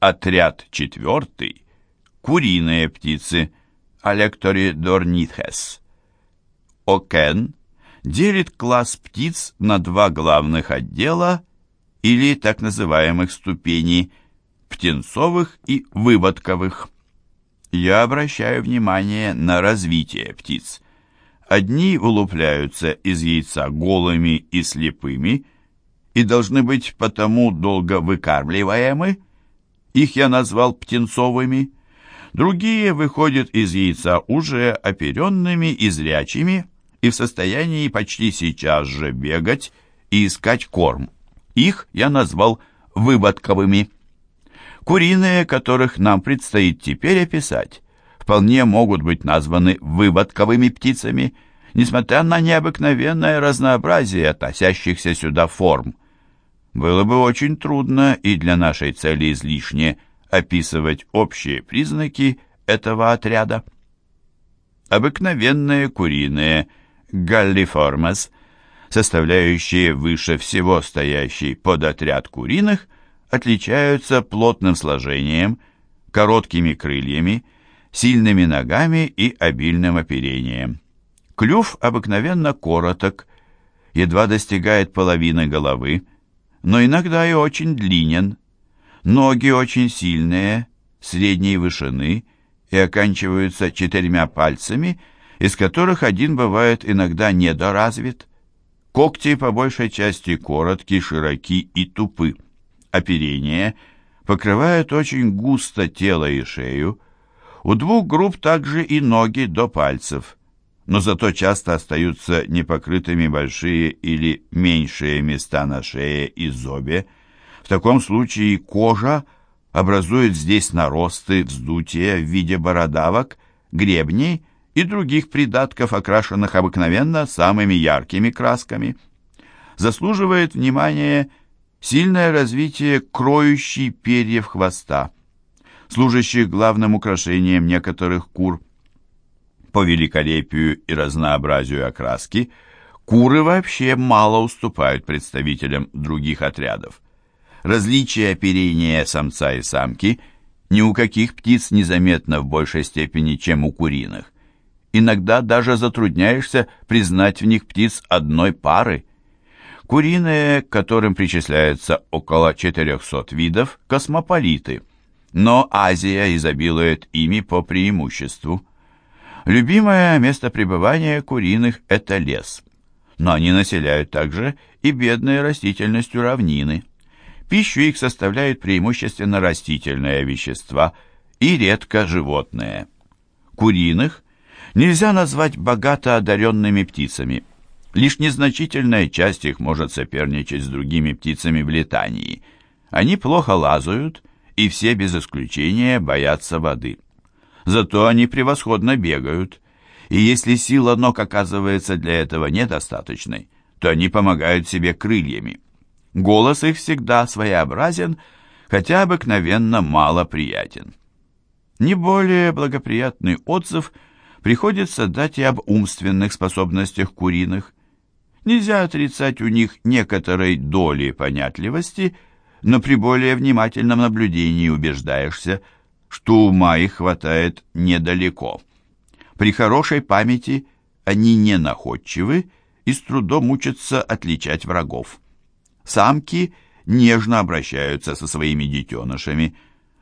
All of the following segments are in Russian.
Отряд четвертый. Куриные птицы. Алекторидорнитхес. Окен делит класс птиц на два главных отдела или так называемых ступеней птенцовых и выводковых. Я обращаю внимание на развитие птиц. Одни вылупляются из яйца голыми и слепыми и должны быть потому долго выкармливаемы, их я назвал птенцовыми, другие выходят из яйца уже оперенными и зрячими и в состоянии почти сейчас же бегать и искать корм. Их я назвал выводковыми. Куриные, которых нам предстоит теперь описать, вполне могут быть названы выводковыми птицами, несмотря на необыкновенное разнообразие относящихся сюда форм. Было бы очень трудно и для нашей цели излишне описывать общие признаки этого отряда. Обыкновенные куриные галлиформас, составляющие выше всего стоящий подотряд куриных, отличаются плотным сложением, короткими крыльями, сильными ногами и обильным оперением. Клюв обыкновенно короток, едва достигает половины головы, но иногда и очень длинен. Ноги очень сильные, средней вышины и оканчиваются четырьмя пальцами, из которых один бывает иногда недоразвит. Когти по большей части короткие, широки и тупы. Оперение покрывает очень густо тело и шею. У двух групп также и ноги до пальцев но зато часто остаются непокрытыми большие или меньшие места на шее и зобе. В таком случае кожа образует здесь наросты, вздутия в виде бородавок, гребней и других придатков, окрашенных обыкновенно самыми яркими красками. Заслуживает внимания сильное развитие кроющей перьев хвоста, служащих главным украшением некоторых кур – по великолепию и разнообразию окраски, куры вообще мало уступают представителям других отрядов. Различие оперения самца и самки ни у каких птиц незаметно в большей степени, чем у куриных. Иногда даже затрудняешься признать в них птиц одной пары. Куриные, к которым причисляется около 400 видов, космополиты, но Азия изобилует ими по преимуществу. Любимое место пребывания куриных – это лес. Но они населяют также и бедные растительностью равнины. Пищу их составляют преимущественно растительные вещества и редко животные. Куриных нельзя назвать богато одаренными птицами. Лишь незначительная часть их может соперничать с другими птицами в летании. Они плохо лазают, и все без исключения боятся воды. Зато они превосходно бегают. И если сила ног оказывается для этого недостаточной, то они помогают себе крыльями. Голос их всегда своеобразен, хотя обыкновенно мало приятен. Не более благоприятный отзыв приходится дать и об умственных способностях куриных. Нельзя отрицать у них некоторой доли понятливости, но при более внимательном наблюдении убеждаешься – что ума их хватает недалеко. При хорошей памяти они не находчивы и с трудом учатся отличать врагов. Самки нежно обращаются со своими детенышами,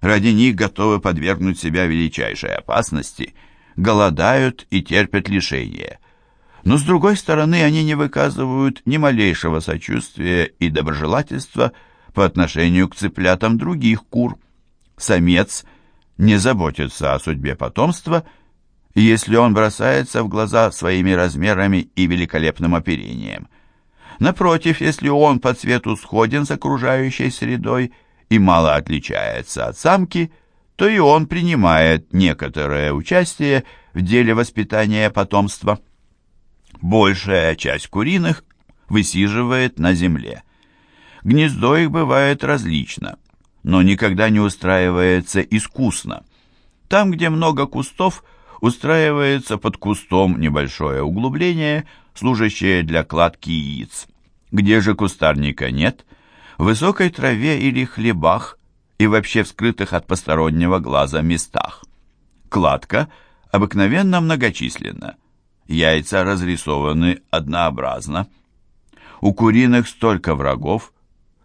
ради них готовы подвергнуть себя величайшей опасности, голодают и терпят лишения. Но, с другой стороны, они не выказывают ни малейшего сочувствия и доброжелательства по отношению к цыплятам других кур. Самец – не заботится о судьбе потомства, если он бросается в глаза своими размерами и великолепным оперением. Напротив, если он по цвету сходен с окружающей средой и мало отличается от самки, то и он принимает некоторое участие в деле воспитания потомства. Большая часть куриных высиживает на земле. Гнездо их бывает различно – но никогда не устраивается искусно. Там, где много кустов, устраивается под кустом небольшое углубление, служащее для кладки яиц. Где же кустарника нет, в высокой траве или хлебах и вообще в скрытых от постороннего глаза местах. Кладка обыкновенно многочисленна. Яйца разрисованы однообразно. У куриных столько врагов,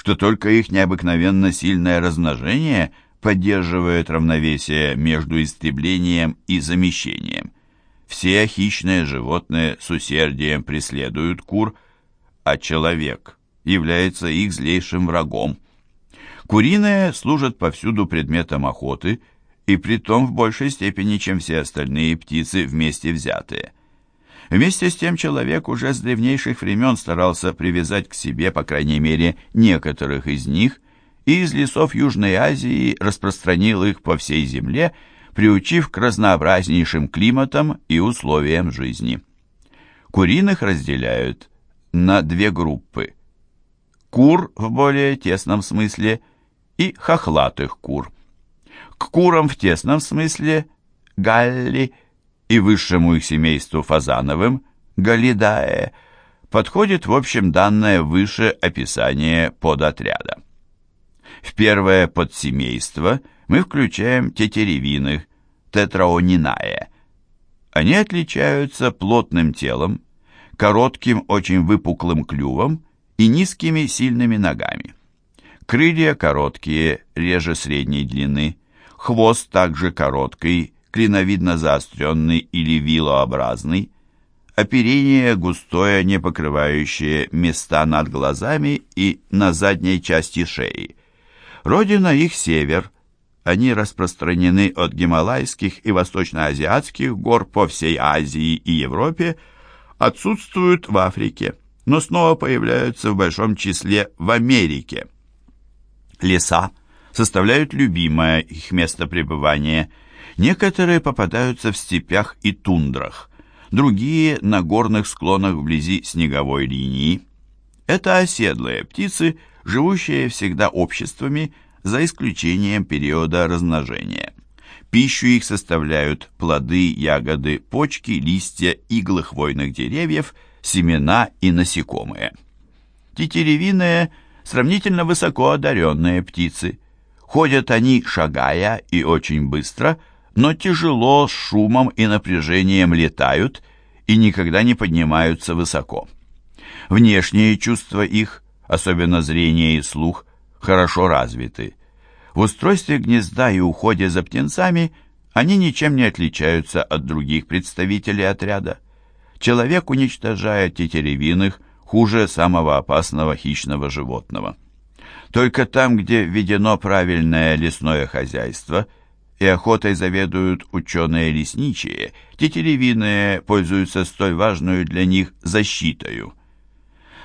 что только их необыкновенно сильное размножение поддерживает равновесие между истреблением и замещением. Все хищные животные с усердием преследуют кур, а человек является их злейшим врагом. Куриные служат повсюду предметом охоты, и притом в большей степени, чем все остальные птицы вместе взятые. Вместе с тем человек уже с древнейших времен старался привязать к себе, по крайней мере, некоторых из них, и из лесов Южной Азии распространил их по всей земле, приучив к разнообразнейшим климатам и условиям жизни. Куриных разделяют на две группы. Кур в более тесном смысле и хохлатых кур. К курам в тесном смысле галли и высшему их семейству фазановым галидае подходит в общем данное выше описание подотряда. В первое подсемейство мы включаем тетеревиных, тетраонинае. Они отличаются плотным телом, коротким, очень выпуклым клювом и низкими сильными ногами. Крылья короткие, реже средней длины, хвост также короткий, клиновидно заостренный или вилообразный, оперение густое, не покрывающее места над глазами и на задней части шеи. Родина их север. Они распространены от гималайских и восточноазиатских гор по всей Азии и Европе, отсутствуют в Африке, но снова появляются в большом числе в Америке. Леса составляют любимое их место пребывания. Некоторые попадаются в степях и тундрах, другие на горных склонах вблизи снеговой линии. Это оседлые птицы, живущие всегда обществами, за исключением периода размножения. Пищу их составляют плоды, ягоды, почки, листья, иглы хвойных деревьев, семена и насекомые. Тетеревиные – сравнительно высоко одаренные птицы. Ходят они, шагая, и очень быстро, но тяжело, с шумом и напряжением летают и никогда не поднимаются высоко. Внешние чувства их, особенно зрение и слух, хорошо развиты. В устройстве гнезда и уходе за птенцами они ничем не отличаются от других представителей отряда. Человек уничтожает тетеревиных хуже самого опасного хищного животного. Только там, где введено правильное лесное хозяйство и охотой заведуют ученые-лесничие, тетеревиные пользуются столь важную для них защитою.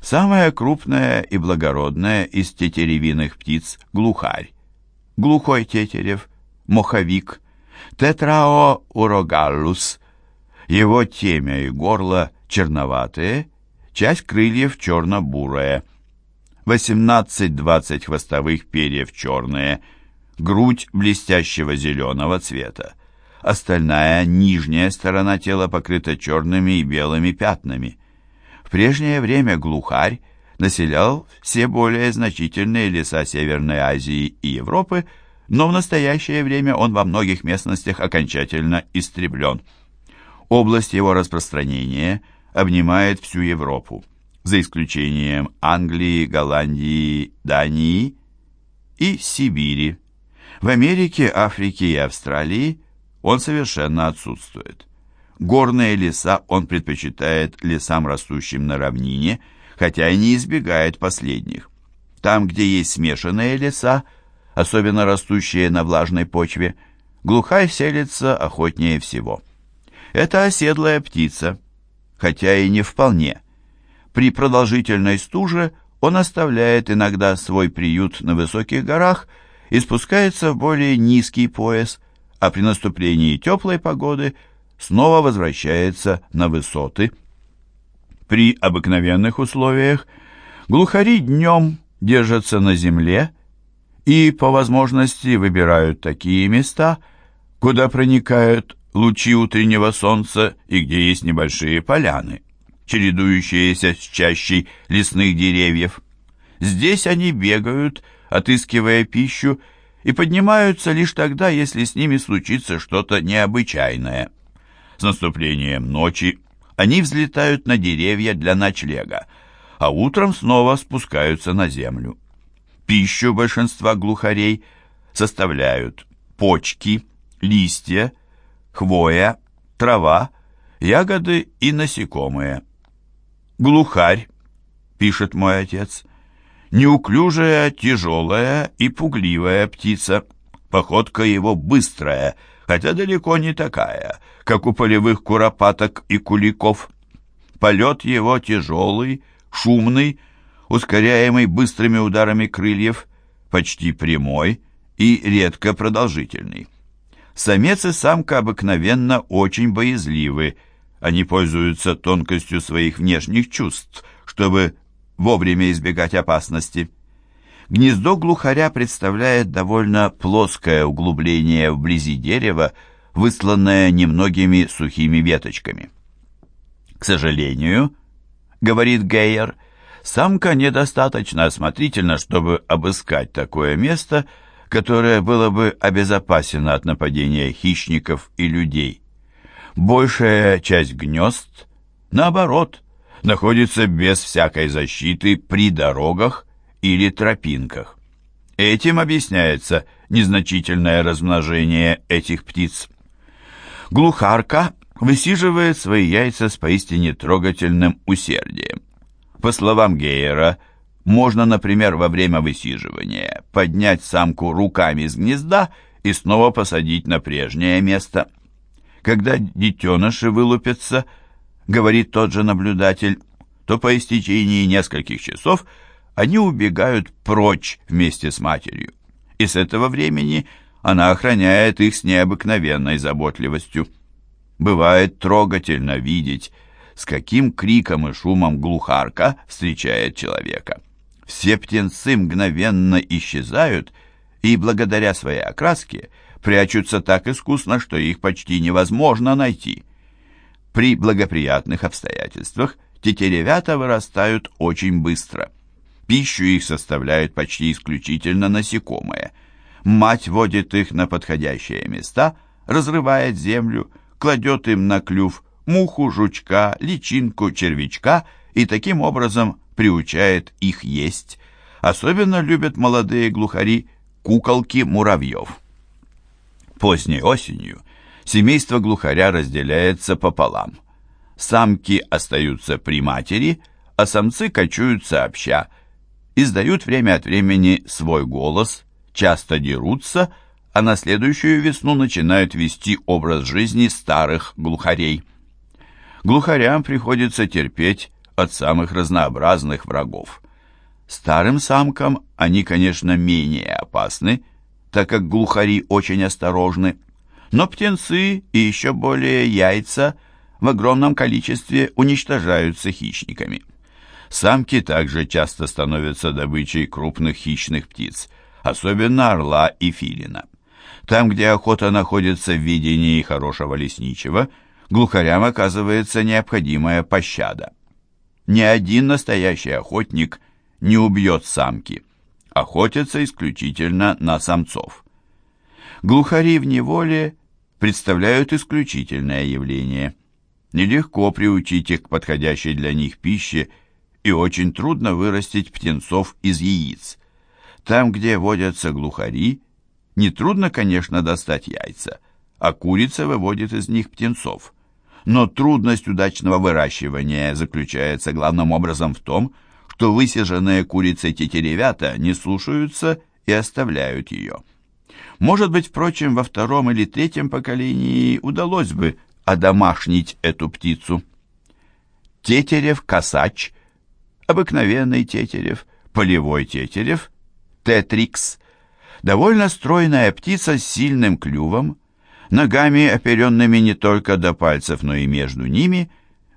Самая крупная и благородная из тетеревиных птиц – глухарь. Глухой тетерев, моховик, тетрао урогаллус. Его темя и горло черноватые, часть крыльев черно-бурая. 18-20 хвостовых перьев черные, грудь блестящего зеленого цвета. Остальная нижняя сторона тела покрыта черными и белыми пятнами. В прежнее время глухарь населял все более значительные леса Северной Азии и Европы, но в настоящее время он во многих местностях окончательно истреблен. Область его распространения обнимает всю Европу, за исключением Англии, Голландии, Дании и Сибири. В Америке, Африке и Австралии он совершенно отсутствует. Горные леса он предпочитает лесам, растущим на равнине, хотя и не избегает последних. Там, где есть смешанные леса, особенно растущие на влажной почве, глухарь селится охотнее всего. Это оседлая птица, хотя и не вполне. При продолжительной стуже он оставляет иногда свой приют на высоких горах и спускается в более низкий пояс, а при наступлении теплой погоды – снова возвращается на высоты. При обыкновенных условиях глухари днем держатся на земле и по возможности выбирают такие места, куда проникают лучи утреннего солнца и где есть небольшие поляны, чередующиеся с чащей лесных деревьев. Здесь они бегают, отыскивая пищу, и поднимаются лишь тогда, если с ними случится что-то необычайное. С наступлением ночи они взлетают на деревья для ночлега, а утром снова спускаются на землю. Пищу большинства глухарей составляют почки, листья, хвоя, трава, ягоды и насекомые. Глухарь, пишет мой отец, неуклюжая, тяжелая и пугливая птица. Походка его быстрая, хотя далеко не такая, как у полевых куропаток и куликов. Полет его тяжелый, шумный, ускоряемый быстрыми ударами крыльев, почти прямой и редко продолжительный. Самец и самка обыкновенно очень боязливы, они пользуются тонкостью своих внешних чувств, чтобы вовремя избегать опасности. Гнездо глухаря представляет довольно плоское углубление вблизи дерева, высланное немногими сухими веточками. К сожалению, говорит Гейер, самка недостаточно осмотрительна, чтобы обыскать такое место, которое было бы обезопасено от нападения хищников и людей. Большая часть гнезд, наоборот, находится без всякой защиты при дорогах или тропинках. Этим объясняется незначительное размножение этих птиц. Глухарка высиживает свои яйца с поистине трогательным усердием. По словам Гейера, можно, например, во время высиживания поднять самку руками с гнезда и снова посадить на прежнее место. Когда детеныши вылупятся, говорит тот же наблюдатель, то по истечении нескольких часов – они убегают прочь вместе с матерью, и с этого времени она охраняет их с необыкновенной заботливостью. Бывает трогательно видеть, с каким криком и шумом глухарка встречает человека. Все птенцы мгновенно исчезают и, благодаря своей окраске, прячутся так искусно, что их почти невозможно найти. При благоприятных обстоятельствах тетеревята вырастают очень быстро – Пищу их составляют почти исключительно насекомые. Мать водит их на подходящие места, разрывает землю, кладет им на клюв муху, жучка, личинку, червячка и таким образом приучает их есть. Особенно любят молодые глухари куколки муравьев. Поздней осенью семейство глухаря разделяется пополам. Самки остаются при матери, а самцы кочуют сообща – издают время от времени свой голос, часто дерутся, а на следующую весну начинают вести образ жизни старых глухарей. Глухарям приходится терпеть от самых разнообразных врагов. Старым самкам они, конечно, менее опасны, так как глухари очень осторожны, но птенцы и еще более яйца в огромном количестве уничтожаются хищниками. Самки также часто становятся добычей крупных хищных птиц, особенно орла и филина. Там, где охота находится в видении хорошего лесничего, глухарям оказывается необходимая пощада. Ни один настоящий охотник не убьет самки. Охотятся исключительно на самцов. Глухари в неволе представляют исключительное явление. Нелегко приучить их к подходящей для них пище и очень трудно вырастить птенцов из яиц. Там, где водятся глухари, нетрудно, конечно, достать яйца, а курица выводит из них птенцов. Но трудность удачного выращивания заключается главным образом в том, что высиженные курицей тетеревята не слушаются и оставляют ее. Может быть, впрочем, во втором или третьем поколении удалось бы одомашнить эту птицу. Тетерев-косач – обыкновенный тетерев, полевой тетерев, тетрикс, довольно стройная птица с сильным клювом, ногами, оперенными не только до пальцев, но и между ними,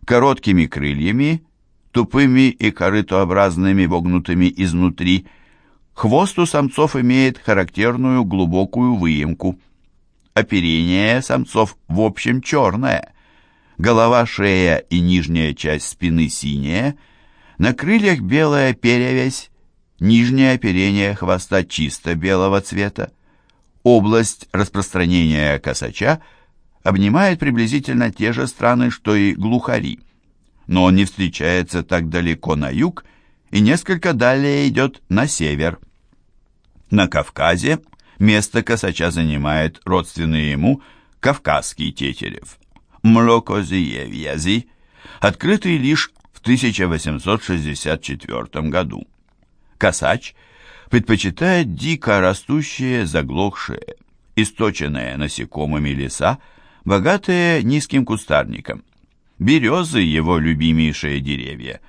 короткими крыльями, тупыми и корытообразными, вогнутыми изнутри. Хвост у самцов имеет характерную глубокую выемку. Оперение самцов в общем черное. Голова, шея и нижняя часть спины синяя – на крыльях белая перевязь, нижнее оперение хвоста чисто белого цвета. Область распространения косача обнимает приблизительно те же страны, что и глухари, но он не встречается так далеко на юг и несколько далее идет на север. На Кавказе место косача занимает родственный ему кавказский тетерев. Млокозиевьязи, открытый лишь в 1864 году. Косач предпочитает дико растущие, заглохшие, источенные насекомыми леса, богатые низким кустарником. Березы – его любимейшие деревья.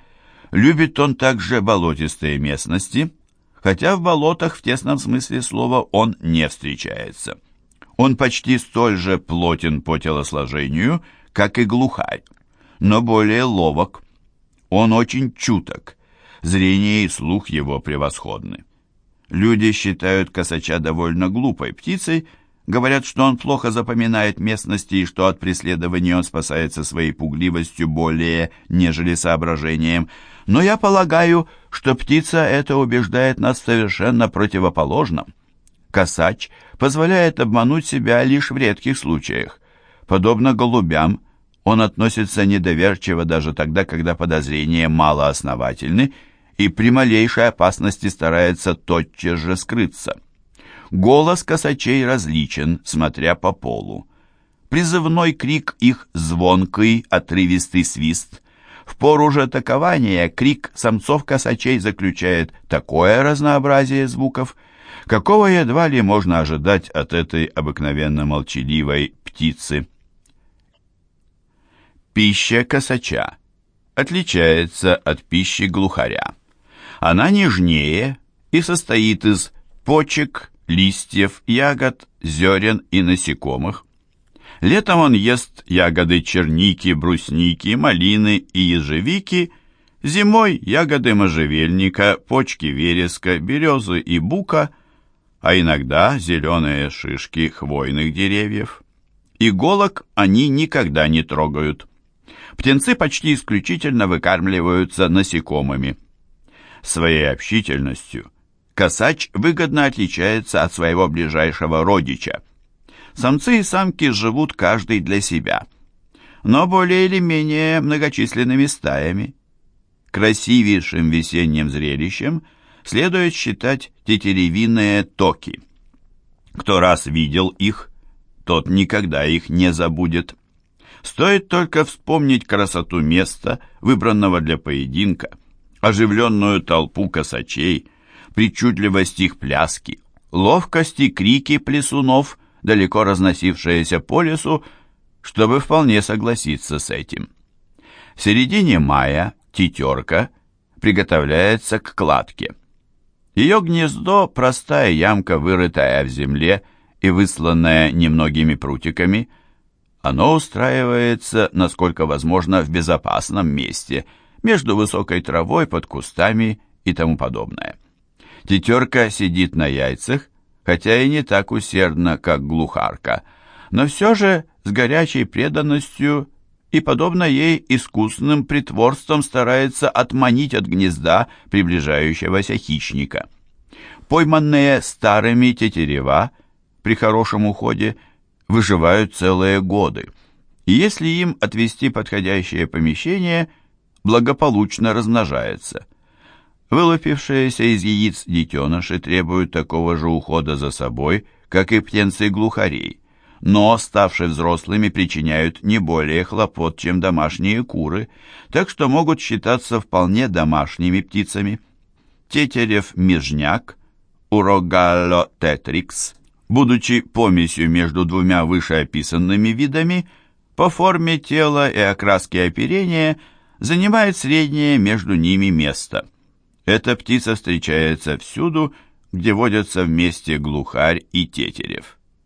Любит он также болотистые местности, хотя в болотах в тесном смысле слова он не встречается. Он почти столь же плотен по телосложению, как и глухарь, но более ловок. Он очень чуток, зрение и слух его превосходны. Люди считают косача довольно глупой птицей, говорят, что он плохо запоминает местности и что от преследования он спасается своей пугливостью более, нежели соображением. Но я полагаю, что птица это убеждает нас совершенно противоположном. Косач позволяет обмануть себя лишь в редких случаях. Подобно голубям, он относится недоверчиво даже тогда, когда подозрения мало основательны, и при малейшей опасности старается тотчас же скрыться. Голос косачей различен, смотря по полу. Призывной крик их звонкий, отрывистый свист. В пору же такования крик самцов косачей заключает такое разнообразие звуков, какого едва ли можно ожидать от этой обыкновенно молчаливой птицы. Пища косача отличается от пищи глухаря. Она нежнее и состоит из почек, листьев, ягод, зерен и насекомых. Летом он ест ягоды черники, брусники, малины и ежевики, зимой ягоды можжевельника, почки вереска, березы и бука, а иногда зеленые шишки хвойных деревьев. Иголок они никогда не трогают. Птенцы почти исключительно выкармливаются насекомыми. Своей общительностью косач выгодно отличается от своего ближайшего родича. Самцы и самки живут каждый для себя, но более или менее многочисленными стаями. Красивейшим весенним зрелищем следует считать тетеревиные токи. Кто раз видел их, тот никогда их не забудет. Стоит только вспомнить красоту места, выбранного для поединка – оживленную толпу косачей, причудливость их пляски, ловкость и крики плесунов, далеко разносившиеся по лесу, чтобы вполне согласиться с этим. В середине мая тетерка приготовляется к кладке. Ее гнездо – простая ямка, вырытая в земле и высланная немногими прутиками. Оно устраивается, насколько возможно, в безопасном месте – между высокой травой, под кустами и тому подобное. Тетерка сидит на яйцах, хотя и не так усердно, как глухарка, но все же с горячей преданностью и, подобно ей, искусным притворством старается отманить от гнезда приближающегося хищника. Пойманные старыми тетерева при хорошем уходе выживают целые годы, и если им отвести подходящее помещение – благополучно размножается. Вылупившиеся из яиц детеныши требуют такого же ухода за собой, как и птенцы глухарей, но, ставшие взрослыми, причиняют не более хлопот, чем домашние куры, так что могут считаться вполне домашними птицами. Тетерев-межняк, Урогалло тетрикс, будучи помесью между двумя вышеописанными видами, по форме тела и окраске оперения – занимает среднее между ними место. Эта птица встречается всюду, где водятся вместе глухарь и тетерев.